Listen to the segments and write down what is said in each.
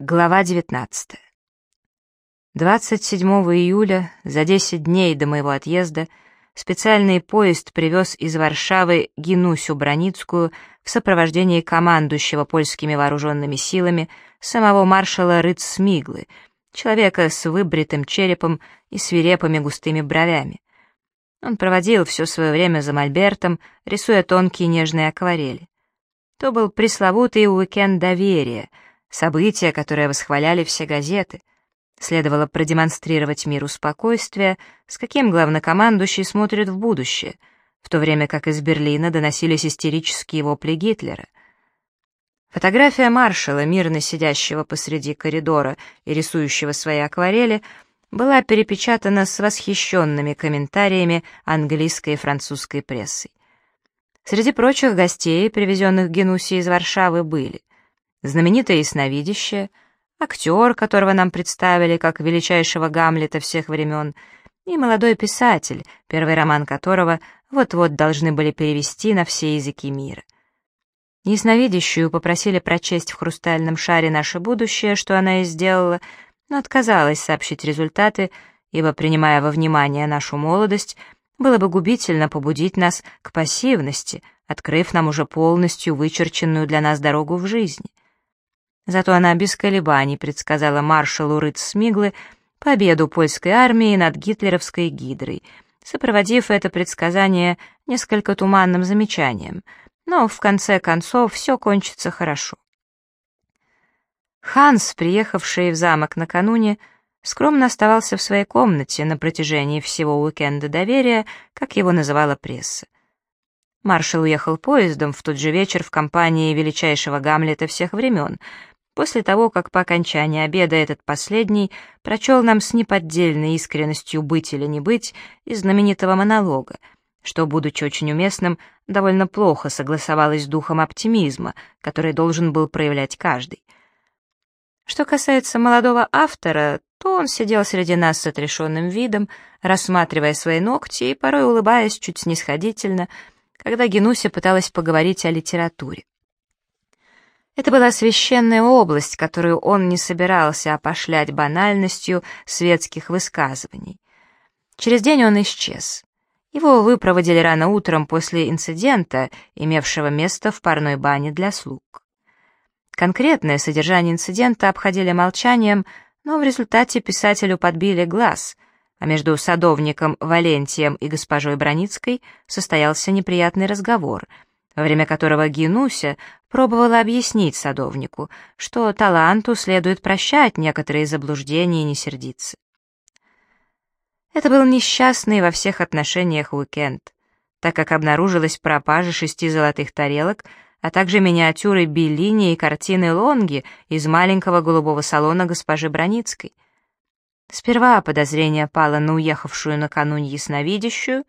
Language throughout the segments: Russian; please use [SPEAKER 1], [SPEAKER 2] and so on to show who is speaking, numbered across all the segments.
[SPEAKER 1] Глава 19. 27 июля, за 10 дней до моего отъезда, специальный поезд привез из Варшавы Генусю Броницкую в сопровождении командующего польскими вооруженными силами самого маршала Рыцсмиглы, человека с выбритым черепом и свирепыми густыми бровями. Он проводил все свое время за мольбертом, рисуя тонкие нежные акварели. То был пресловутый уикенд доверия — События, которые восхваляли все газеты. Следовало продемонстрировать миру спокойствие, с каким главнокомандующий смотрит в будущее, в то время как из Берлина доносились истерические вопли Гитлера. Фотография маршала, мирно сидящего посреди коридора и рисующего свои акварели, была перепечатана с восхищенными комментариями английской и французской прессой. Среди прочих гостей, привезенных Генуси из Варшавы, были знаменитое ясновидящее, актер, которого нам представили как величайшего Гамлета всех времен, и молодой писатель, первый роман которого вот-вот должны были перевести на все языки мира. Ясновидящую попросили прочесть в хрустальном шаре наше будущее, что она и сделала, но отказалась сообщить результаты, ибо, принимая во внимание нашу молодость, было бы губительно побудить нас к пассивности, открыв нам уже полностью вычерченную для нас дорогу в жизни. Зато она без колебаний предсказала маршалу Рыцсмиглы победу польской армии над гитлеровской гидрой, сопроводив это предсказание несколько туманным замечанием, но в конце концов все кончится хорошо. Ханс, приехавший в замок накануне, скромно оставался в своей комнате на протяжении всего уикенда доверия, как его называла пресса. Маршал уехал поездом в тот же вечер в компании величайшего Гамлета всех времен, после того, как по окончании обеда этот последний прочел нам с неподдельной искренностью «быть или не быть» из знаменитого монолога, что, будучи очень уместным, довольно плохо согласовалось с духом оптимизма, который должен был проявлять каждый. Что касается молодого автора, то он сидел среди нас с отрешенным видом, рассматривая свои ногти и порой улыбаясь чуть снисходительно, когда Генуся пыталась поговорить о литературе. Это была священная область, которую он не собирался опошлять банальностью светских высказываний. Через день он исчез. Его выпроводили рано утром после инцидента, имевшего место в парной бане для слуг. Конкретное содержание инцидента обходили молчанием, но в результате писателю подбили глаз, а между садовником Валентием и госпожой Броницкой состоялся неприятный разговор — во время которого Генуся пробовала объяснить садовнику, что таланту следует прощать некоторые заблуждения и не сердиться. Это был несчастный во всех отношениях уикенд, так как обнаружилась пропажа шести золотых тарелок, а также миниатюры Беллини и картины Лонги из маленького голубого салона госпожи Броницкой. Сперва подозрение пало на уехавшую накануне ясновидящую,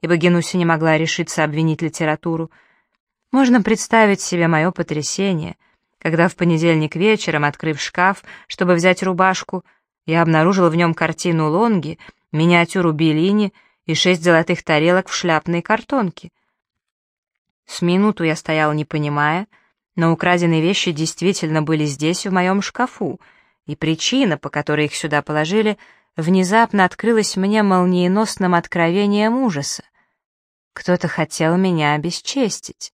[SPEAKER 1] ибо Генуся не могла решиться обвинить литературу, можно представить себе мое потрясение, когда в понедельник вечером, открыв шкаф, чтобы взять рубашку, я обнаружил в нем картину Лонги, миниатюру Беллини и шесть золотых тарелок в шляпной картонке. С минуту я стоял, не понимая, но украденные вещи действительно были здесь, в моем шкафу, и причина, по которой их сюда положили, внезапно открылась мне молниеносным откровением ужаса. Кто-то хотел меня обесчестить.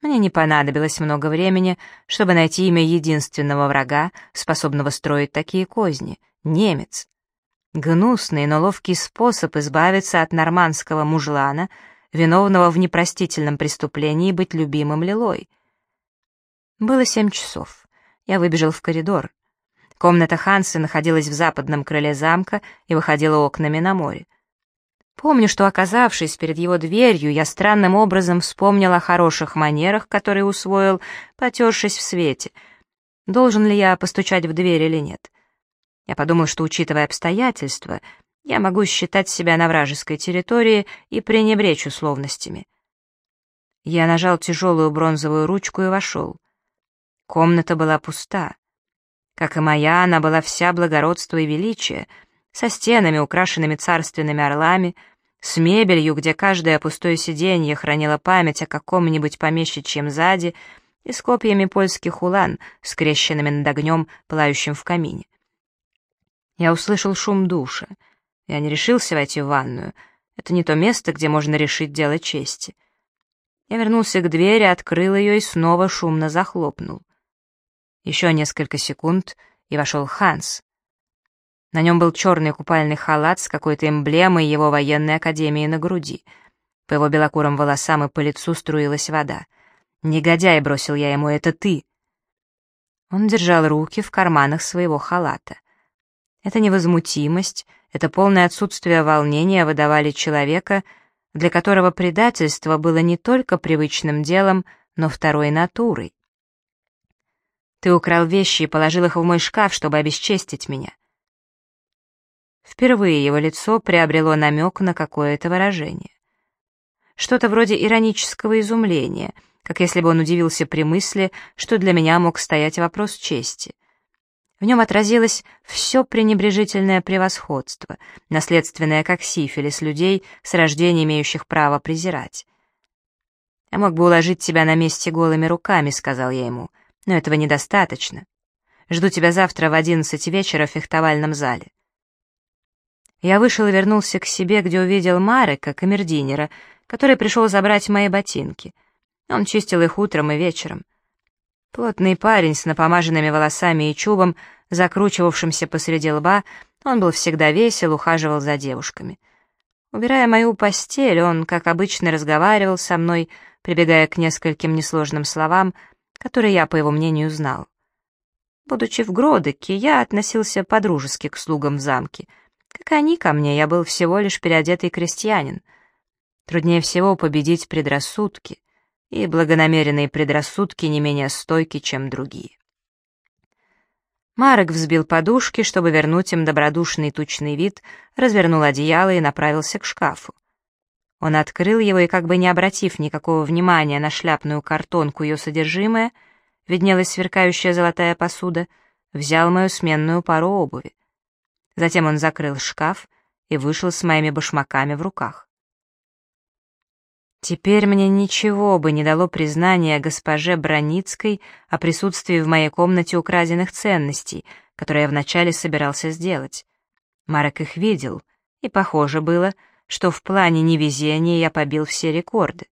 [SPEAKER 1] Мне не понадобилось много времени, чтобы найти имя единственного врага, способного строить такие козни — немец. Гнусный, но ловкий способ избавиться от нормандского мужлана, виновного в непростительном преступлении быть любимым Лилой. Было семь часов. Я выбежал в коридор. Комната Хансы находилась в западном крыле замка и выходила окнами на море. Помню, что, оказавшись перед его дверью, я странным образом вспомнил о хороших манерах, которые усвоил, потершись в свете. Должен ли я постучать в дверь или нет? Я подумал, что, учитывая обстоятельства, я могу считать себя на вражеской территории и пренебречь условностями. Я нажал тяжелую бронзовую ручку и вошел. Комната была пуста. Как и моя, она была вся благородство и величие — со стенами, украшенными царственными орлами, с мебелью, где каждое пустое сиденье хранило память о каком-нибудь помещичьем заде, и с копьями польских улан, скрещенными над огнем, пылающим в камине. Я услышал шум душа. Я не решился войти в ванную. Это не то место, где можно решить дело чести. Я вернулся к двери, открыл ее и снова шумно захлопнул. Еще несколько секунд, и вошел Ханс. На нем был черный купальный халат с какой-то эмблемой его военной академии на груди. По его белокурым волосам и по лицу струилась вода. «Негодяй!» — бросил я ему, — «это ты!» Он держал руки в карманах своего халата. Эта невозмутимость, это полное отсутствие волнения выдавали человека, для которого предательство было не только привычным делом, но второй натурой. «Ты украл вещи и положил их в мой шкаф, чтобы обесчестить меня». Впервые его лицо приобрело намек на какое-то выражение. Что-то вроде иронического изумления, как если бы он удивился при мысли, что для меня мог стоять вопрос чести. В нем отразилось все пренебрежительное превосходство, наследственное как сифилис людей, с рождения имеющих право презирать. «Я мог бы уложить тебя на месте голыми руками», — сказал я ему, — «но этого недостаточно. Жду тебя завтра в одиннадцать вечера в фехтовальном зале». Я вышел и вернулся к себе, где увидел Марека, камердинера, который пришел забрать мои ботинки. Он чистил их утром и вечером. Плотный парень с напомаженными волосами и чубом, закручивавшимся посреди лба, он был всегда весел, ухаживал за девушками. Убирая мою постель, он, как обычно, разговаривал со мной, прибегая к нескольким несложным словам, которые я, по его мнению, знал. Будучи в Гродеке, я относился по-дружески к слугам в замке. Как они ко мне, я был всего лишь переодетый крестьянин. Труднее всего победить предрассудки и благонамеренные предрассудки не менее стойки, чем другие. Марек взбил подушки, чтобы вернуть им добродушный тучный вид, развернул одеяло и направился к шкафу. Он открыл его и, как бы не обратив никакого внимания на шляпную картонку ее содержимое, виднелась сверкающая золотая посуда, взял мою сменную пару обуви. Затем он закрыл шкаф и вышел с моими башмаками в руках. Теперь мне ничего бы не дало признания госпоже Броницкой о присутствии в моей комнате украденных ценностей, которые я вначале собирался сделать. Марек их видел, и похоже было, что в плане невезения я побил все рекорды.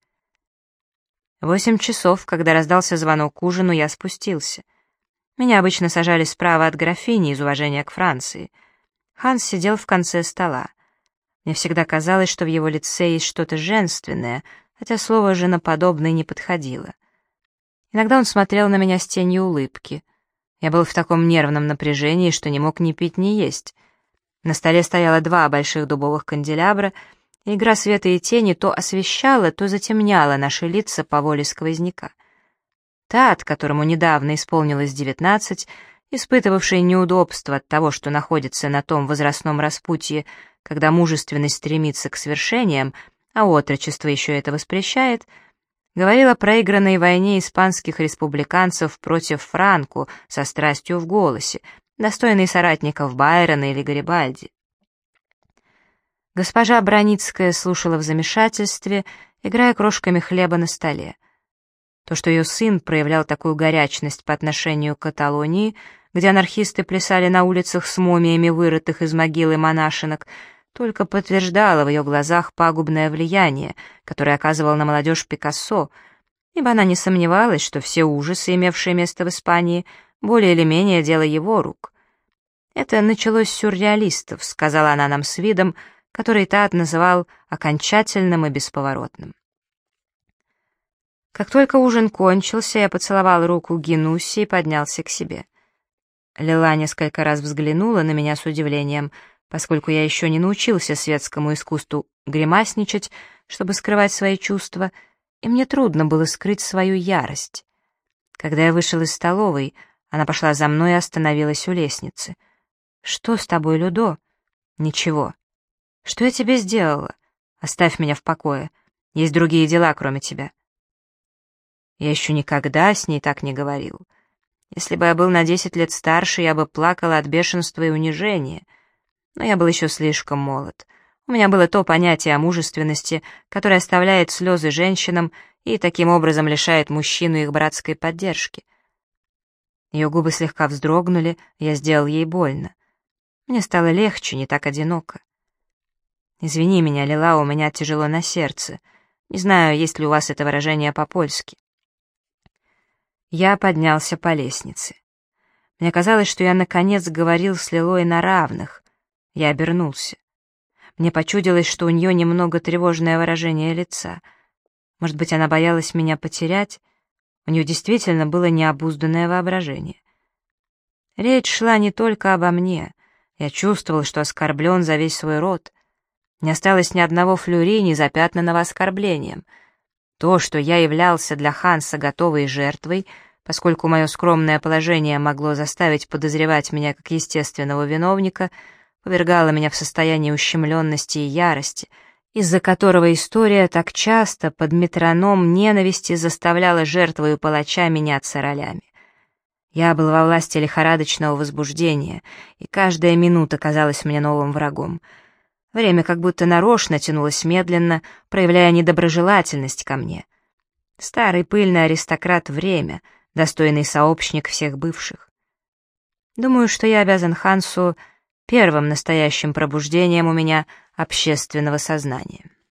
[SPEAKER 1] Восемь часов, когда раздался звонок к ужину, я спустился. Меня обычно сажали справа от графини из уважения к Франции. Ханс сидел в конце стола. Мне всегда казалось, что в его лице есть что-то женственное, хотя слово «женоподобное» не подходило. Иногда он смотрел на меня с тенью улыбки. Я был в таком нервном напряжении, что не мог ни пить, ни есть. На столе стояло два больших дубовых канделябра, и игра света и тени то освещала, то затемняла наши лица по воле сквозняка. Тат, которому недавно исполнилось девятнадцать, испытывавший неудобство от того, что находится на том возрастном распутье, когда мужественность стремится к свершениям, а отрочество еще это воспрещает, говорил о проигранной войне испанских республиканцев против Франку со страстью в голосе, достойной соратников Байрона или Гарибальди. Госпожа Броницкая слушала в замешательстве, играя крошками хлеба на столе. То, что ее сын проявлял такую горячность по отношению к Каталонии, где анархисты плясали на улицах с мумиями вырытых из могилы монашинок, только подтверждало в ее глазах пагубное влияние, которое оказывал на молодежь Пикассо, ибо она не сомневалась, что все ужасы, имевшие место в Испании, более или менее дело его рук. «Это началось с сюрреалистов», — сказала она нам с видом, который Тат называл окончательным и бесповоротным. Как только ужин кончился, я поцеловал руку Генуси и поднялся к себе. Лила несколько раз взглянула на меня с удивлением, поскольку я еще не научился светскому искусству гримасничать, чтобы скрывать свои чувства, и мне трудно было скрыть свою ярость. Когда я вышел из столовой, она пошла за мной и остановилась у лестницы. «Что с тобой, Людо?» «Ничего». «Что я тебе сделала? Оставь меня в покое. Есть другие дела, кроме тебя». Я еще никогда с ней так не говорил. Если бы я был на десять лет старше, я бы плакала от бешенства и унижения. Но я был еще слишком молод. У меня было то понятие о мужественности, которое оставляет слезы женщинам и таким образом лишает мужчину их братской поддержки. Ее губы слегка вздрогнули, я сделал ей больно. Мне стало легче, не так одиноко. «Извини меня, Лила, у меня тяжело на сердце. Не знаю, есть ли у вас это выражение по-польски». Я поднялся по лестнице. Мне казалось, что я наконец говорил с Лилой на равных. Я обернулся. Мне почудилось, что у нее немного тревожное выражение лица. Может быть, она боялась меня потерять? У нее действительно было необузданное воображение. Речь шла не только обо мне. Я чувствовал, что оскорблен за весь свой род. Не осталось ни одного флюри, не запятнанного оскорблением. То, что я являлся для Ханса готовой жертвой, поскольку мое скромное положение могло заставить подозревать меня как естественного виновника — повергала меня в состояние ущемленности и ярости, из-за которого история так часто под метроном ненависти заставляла жертву и палача меняться ролями. Я был во власти лихорадочного возбуждения, и каждая минута казалась мне новым врагом. Время как будто нарочно тянулось медленно, проявляя недоброжелательность ко мне. Старый пыльный аристократ время, достойный сообщник всех бывших. Думаю, что я обязан Хансу первым настоящим пробуждением у меня общественного сознания.